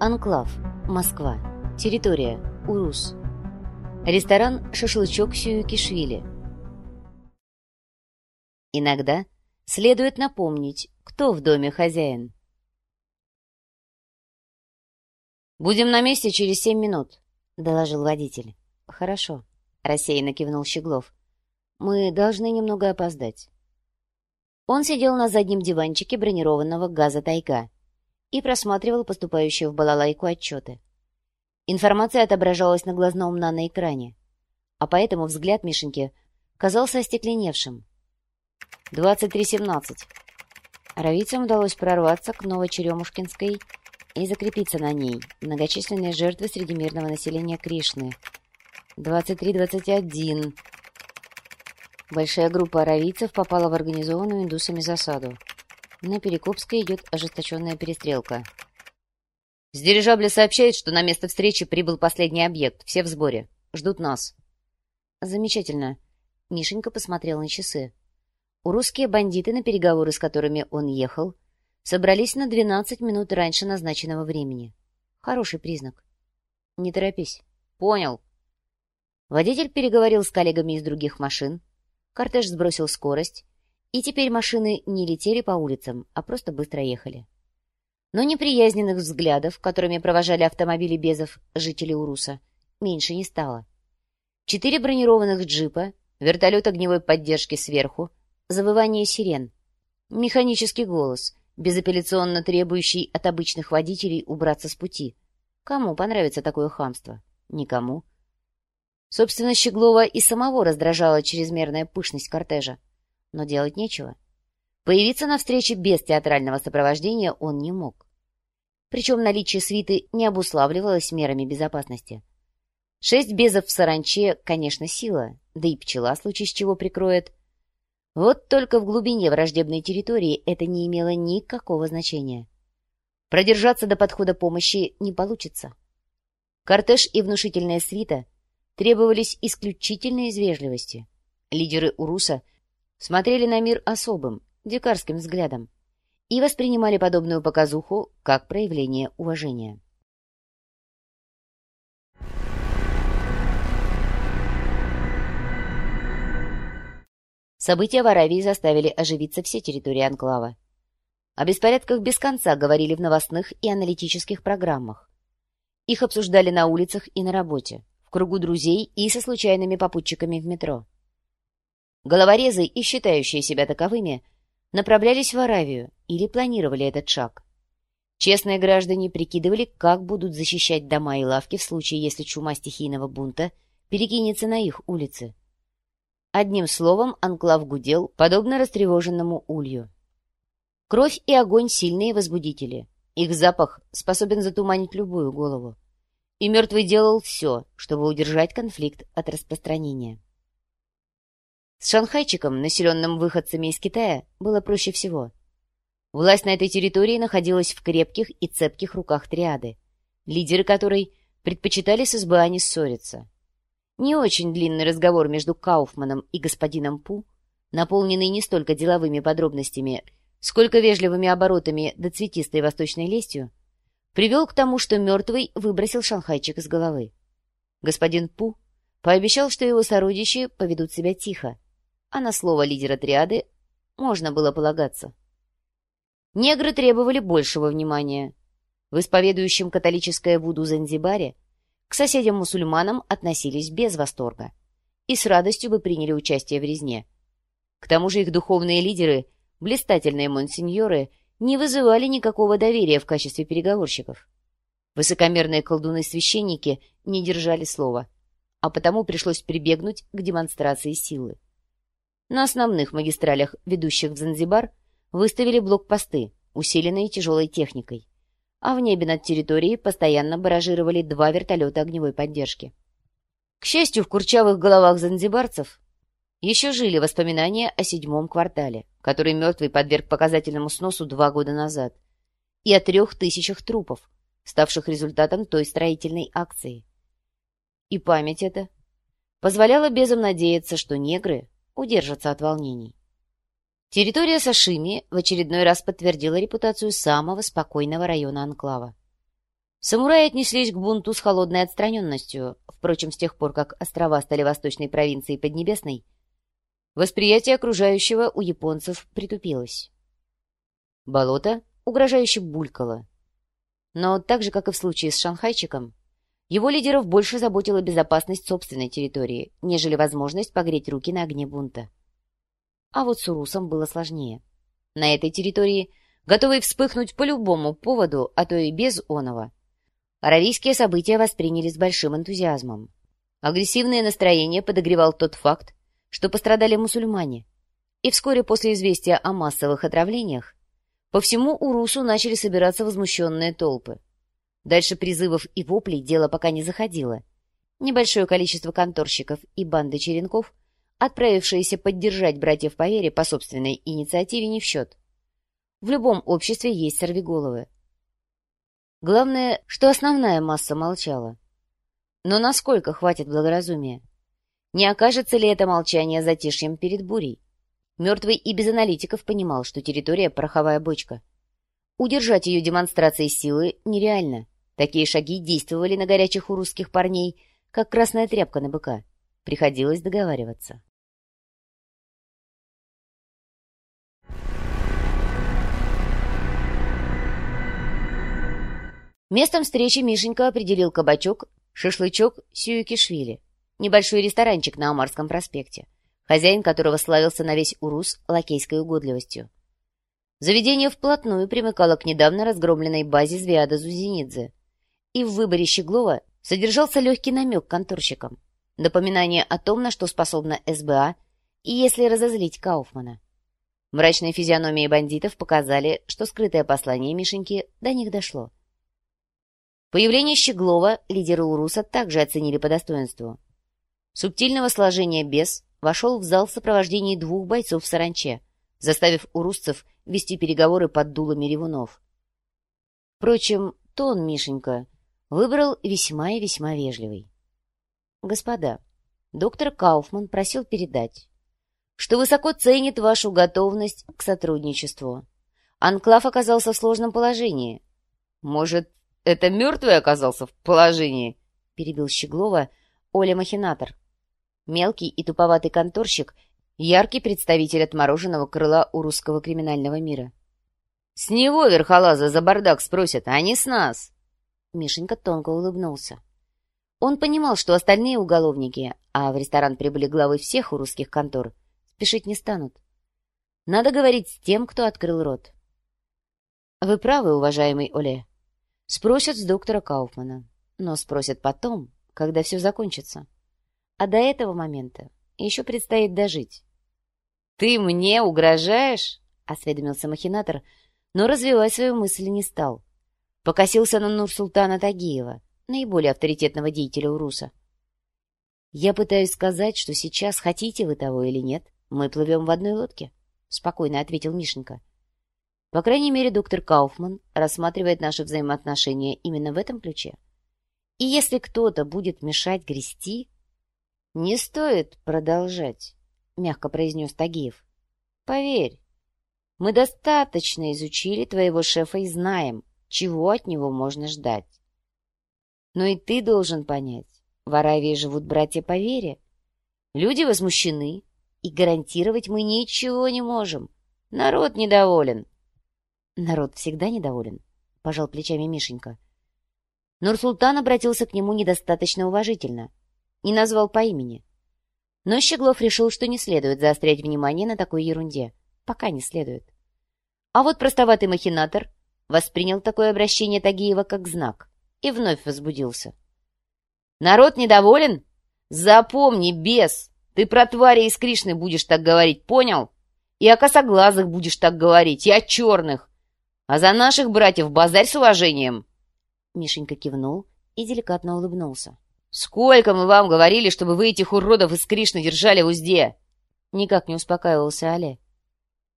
Анклав, Москва. Территория, Урус. Ресторан «Шашлычок Сююкишвили». Иногда следует напомнить, кто в доме хозяин. «Будем на месте через семь минут», — доложил водитель. «Хорошо», — рассеянно кивнул Щеглов. «Мы должны немного опоздать». Он сидел на заднем диванчике бронированного газа «Тайга» и просматривал поступающие в балалайку отчеты. Информация отображалась на глазном наноэкране, а поэтому взгляд Мишеньки казался остекленевшим. 23.17. Равицам удалось прорваться к Новочеремушкинской и закрепиться на ней. Многочисленные жертвы среди мирного населения Кришны. 23.21. Большая группа аравийцев попала в организованную индусами засаду. На Перекопской идет ожесточенная перестрелка. С дирижабля сообщает, что на место встречи прибыл последний объект. Все в сборе. Ждут нас. Замечательно. Мишенька посмотрел на часы. У русские бандиты, на переговоры с которыми он ехал, собрались на 12 минут раньше назначенного времени. Хороший признак. Не торопись. Понял. Водитель переговорил с коллегами из других машин. Кортеж сбросил скорость и теперь машины не летели по улицам, а просто быстро ехали. Но неприязненных взглядов, которыми провожали автомобили Безов жители Уруса, меньше не стало. Четыре бронированных джипа, вертолет огневой поддержки сверху, завывание сирен, механический голос, безапелляционно требующий от обычных водителей убраться с пути. Кому понравится такое хамство? Никому. Собственно, Щеглова и самого раздражала чрезмерная пышность кортежа но делать нечего. Появиться на встрече без театрального сопровождения он не мог. Причем наличие свиты не обуславливалось мерами безопасности. Шесть безов в саранче, конечно, сила, да и пчела, случае с чего прикроет. Вот только в глубине враждебной территории это не имело никакого значения. Продержаться до подхода помощи не получится. Кортеж и внушительная свита требовались исключительно из вежливости. Лидеры Уруса — смотрели на мир особым, дикарским взглядом и воспринимали подобную показуху как проявление уважения. События в Аравии заставили оживиться все территории анклава. О беспорядках без конца говорили в новостных и аналитических программах. Их обсуждали на улицах и на работе, в кругу друзей и со случайными попутчиками в метро. Головорезы и считающие себя таковыми направлялись в Аравию или планировали этот шаг. Честные граждане прикидывали, как будут защищать дома и лавки в случае, если чума стихийного бунта перекинется на их улицы. Одним словом, анклав гудел, подобно растревоженному улью. Кровь и огонь — сильные возбудители. Их запах способен затуманить любую голову. И мертвый делал все, чтобы удержать конфликт от распространения. С шанхайчиком, населенным выходцами из Китая, было проще всего. Власть на этой территории находилась в крепких и цепких руках триады, лидеры которой предпочитали с СБА не ссориться. Не очень длинный разговор между Кауфманом и господином Пу, наполненный не столько деловыми подробностями, сколько вежливыми оборотами да цветистой восточной лестью, привел к тому, что мертвый выбросил шанхайчик из головы. Господин Пу пообещал, что его сородичи поведут себя тихо, а на слово лидера триады можно было полагаться. Негры требовали большего внимания. В исповедующем католическое Вуду Занзибаре к соседям-мусульманам относились без восторга и с радостью бы приняли участие в резне. К тому же их духовные лидеры, блистательные монсеньоры, не вызывали никакого доверия в качестве переговорщиков. Высокомерные колдуны-священники не держали слова, а потому пришлось прибегнуть к демонстрации силы. На основных магистралях, ведущих в Занзибар, выставили блокпосты, усиленные тяжелой техникой. А в небе над территорией постоянно баражировали два вертолета огневой поддержки. К счастью, в курчавых головах занзибарцев еще жили воспоминания о седьмом квартале, который мертвый подверг показательному сносу два года назад, и о трех тысячах трупов, ставших результатом той строительной акции. И память эта позволяла безам надеяться, что негры удержатся от волнений. Территория Сашими в очередной раз подтвердила репутацию самого спокойного района Анклава. Самураи отнеслись к бунту с холодной отстраненностью. Впрочем, с тех пор, как острова стали восточной провинцией Поднебесной, восприятие окружающего у японцев притупилось. Болото угрожающе булькало. Но так же, как и в случае с шанхайчиком, его лидеров больше заботила безопасность собственной территории, нежели возможность погреть руки на огне бунта. А вот с Урусом было сложнее. На этой территории, готовый вспыхнуть по любому поводу, а то и без оного, Аравийские события восприняли с большим энтузиазмом. Агрессивное настроение подогревал тот факт, что пострадали мусульмане. И вскоре после известия о массовых отравлениях по всему Урусу начали собираться возмущенные толпы. Дальше призывов и воплей дело пока не заходило. Небольшое количество конторщиков и банды черенков, отправившиеся поддержать братьев по вере по собственной инициативе, не в счет. В любом обществе есть сорвиголовы. Главное, что основная масса молчала. Но насколько хватит благоразумия? Не окажется ли это молчание затишьем перед бурей? Мертвый и без аналитиков понимал, что территория — пороховая бочка. Удержать ее демонстрацией силы нереально. Такие шаги действовали на горячих у русских парней, как красная тряпка на быка. Приходилось договариваться. Местом встречи Мишенька определил кабачок «Шашлычок Сююкишвили», небольшой ресторанчик на Амарском проспекте, хозяин которого славился на весь Урус лакейской угодливостью. Заведение вплотную примыкало к недавно разгромленной базе Звиада Зузинидзе, и в выборе Щеглова содержался легкий намек конторщикам, напоминание о том, на что способна СБА, и если разозлить Кауфмана. Мрачные физиономии бандитов показали, что скрытое послание Мишеньки до них дошло. Появление Щеглова лидеры Уруса также оценили по достоинству. Субтильного сложения бес вошел в зал в сопровождении двух бойцов в саранче, заставив урусцев вести переговоры под дулами ревунов. Впрочем, тон Мишенька выбрал весьма и весьма вежливый. «Господа, доктор Кауфман просил передать, что высоко ценит вашу готовность к сотрудничеству. Анклав оказался в сложном положении. Может, это мертвый оказался в положении?» — перебил Щеглова Оля-махинатор. Мелкий и туповатый конторщик — яркий представитель отмороженного крыла у русского криминального мира. «С него верхолаза за бардак спросят, а не с нас!» Мишенька тонко улыбнулся. Он понимал, что остальные уголовники, а в ресторан прибыли главы всех у русских контор, спешить не станут. Надо говорить с тем, кто открыл рот. «Вы правы, уважаемый Оле», Спросят с доктора Кауфмана, но спросят потом, когда все закончится. А до этого момента еще предстоит дожить. «Ты мне угрожаешь?» — осведомился махинатор, но развивать свою мысль не стал. Покосился на Нурсултана Тагиева, наиболее авторитетного деятеля Уруса. «Я пытаюсь сказать, что сейчас, хотите вы того или нет, мы плывем в одной лодке», — спокойно ответил Мишенька. По крайней мере, доктор Кауфман рассматривает наши взаимоотношения именно в этом ключе. И если кто-то будет мешать грести... — Не стоит продолжать, — мягко произнес Тагиев. — Поверь, мы достаточно изучили твоего шефа и знаем, чего от него можно ждать. Но и ты должен понять, в Аравии живут братья по вере. Люди возмущены, и гарантировать мы ничего не можем. Народ недоволен. Народ всегда недоволен, — пожал плечами Мишенька. Нурсултан обратился к нему недостаточно уважительно, не назвал по имени. Но Щеглов решил, что не следует заострять внимание на такой ерунде. Пока не следует. А вот простоватый махинатор воспринял такое обращение Тагиева как знак и вновь возбудился. «Народ недоволен? Запомни, бес, ты про твари из Кришны будешь так говорить, понял? И о косоглазых будешь так говорить, и о черных. А за наших братьев базарь с уважением!» Мишенька кивнул и деликатно улыбнулся. «Сколько мы вам говорили, чтобы вы этих уродов из Кришны держали в узде?» Никак не успокаивался Але.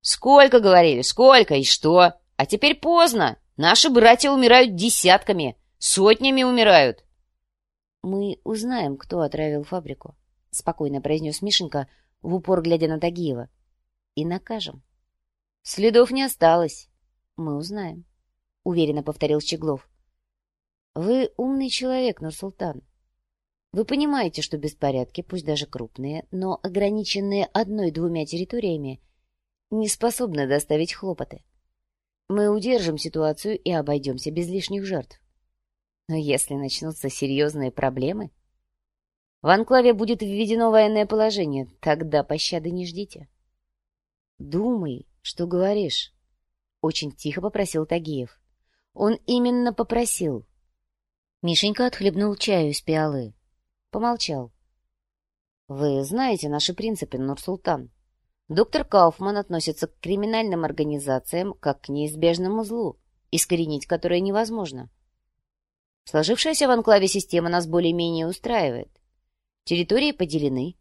«Сколько говорили? Сколько? И что? А теперь поздно. Наши братья умирают десятками, сотнями умирают». «Мы узнаем, кто отравил фабрику», — спокойно произнес Мишенька, в упор глядя на Тагиева. «И накажем». «Следов не осталось. «Мы узнаем», — уверенно повторил Щеглов. Вы умный человек, Нурсултан. Вы понимаете, что беспорядки, пусть даже крупные, но ограниченные одной-двумя территориями, не способны доставить хлопоты. Мы удержим ситуацию и обойдемся без лишних жертв. Но если начнутся серьезные проблемы, в анклаве будет введено военное положение, тогда пощады не ждите. Думай, что говоришь. Очень тихо попросил Тагиев. Он именно попросил. Мишенька отхлебнул чаю из пиалы. Помолчал. Вы знаете наши принципы, Нурсултан. Доктор Кауфман относится к криминальным организациям как к неизбежному злу, искоренить которое невозможно. Сложившаяся в анклаве система нас более-менее устраивает. Территории поделены.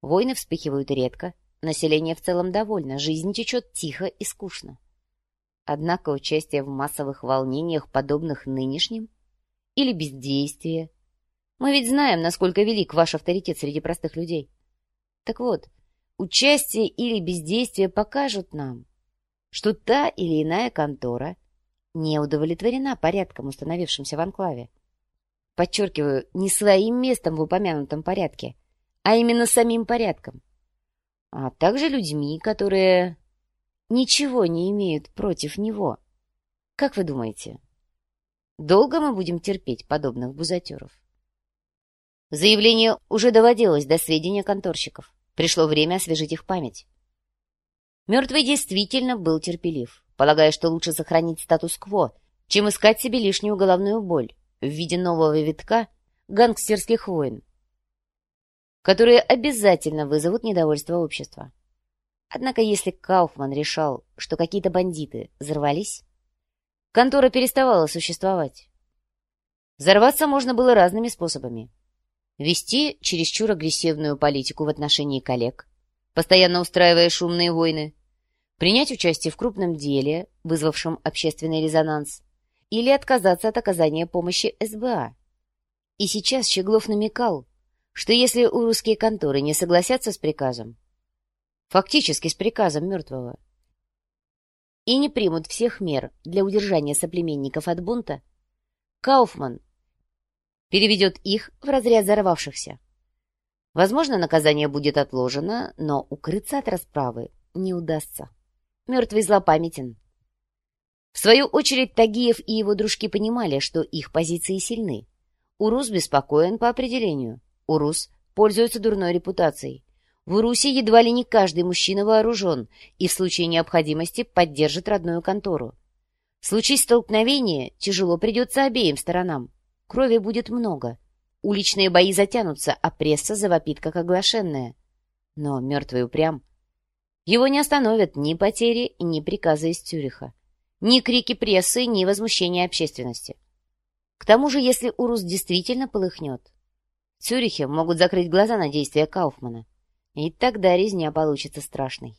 Войны вспыхивают редко. Население в целом довольно. Жизнь течет тихо и скучно. Однако участие в массовых волнениях, подобных нынешним, или бездействие. Мы ведь знаем, насколько велик ваш авторитет среди простых людей. Так вот, участие или бездействие покажут нам, что та или иная контора не удовлетворена порядком, установившимся в анклаве. Подчеркиваю, не своим местом в упомянутом порядке, а именно самим порядком. А также людьми, которые ничего не имеют против него. Как вы думаете, долго мы будем терпеть подобных бузатеров? Заявление уже доводилось до сведения конторщиков. Пришло время освежить их память. Мертвый действительно был терпелив, полагая, что лучше сохранить статус-кво, чем искать себе лишнюю головную боль в виде нового витка гангстерских войн, которые обязательно вызовут недовольство общества. Однако если Кауфман решал, что какие-то бандиты взорвались, контора переставала существовать. Взорваться можно было разными способами. Вести чересчур агрессивную политику в отношении коллег, постоянно устраивая шумные войны, принять участие в крупном деле, вызвавшем общественный резонанс, или отказаться от оказания помощи СБА. И сейчас Щеглов намекал, что если у русские конторы не согласятся с приказом, фактически с приказом мертвого, и не примут всех мер для удержания соплеменников от бунта, Кауфман переведет их в разряд взорвавшихся. Возможно, наказание будет отложено, но укрыться от расправы не удастся. Мертвый злопамятен. В свою очередь Тагиев и его дружки понимали, что их позиции сильны. Урус беспокоен по определению. Урус пользуется дурной репутацией. В Урусе едва ли не каждый мужчина вооружен и в случае необходимости поддержит родную контору. В случае столкновения тяжело придется обеим сторонам. Крови будет много. Уличные бои затянутся, а пресса завопит, как оглашенная. Но мертвый упрям. Его не остановят ни потери, ни приказы из Цюриха. Ни крики прессы, ни возмущения общественности. К тому же, если Урус действительно полыхнет, в Цюрихе могут закрыть глаза на действия Кауфмана, и тогда резня получится страшной.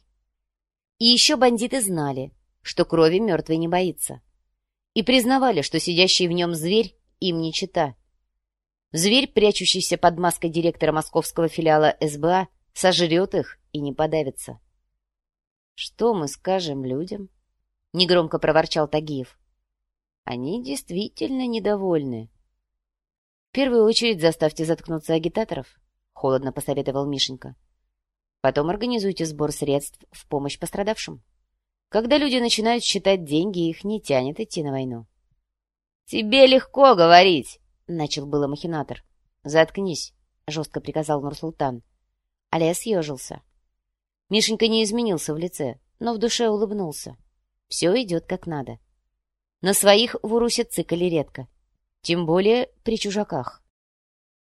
И еще бандиты знали, что крови мертвый не боится, и признавали, что сидящий в нем зверь им не чита. Зверь, прячущийся под маской директора московского филиала СБА, сожрет их и не подавится. Что мы скажем людям? — негромко проворчал Тагиев. «Они действительно недовольны». «В первую очередь заставьте заткнуться агитаторов», — холодно посоветовал Мишенька. «Потом организуйте сбор средств в помощь пострадавшим. Когда люди начинают считать деньги, их не тянет идти на войну». «Тебе легко говорить», — начал было махинатор. «Заткнись», — жестко приказал Нурсултан. Алия съежился. Мишенька не изменился в лице, но в душе улыбнулся. Все идет как надо. На своих в Урусе цикали редко. Тем более при чужаках.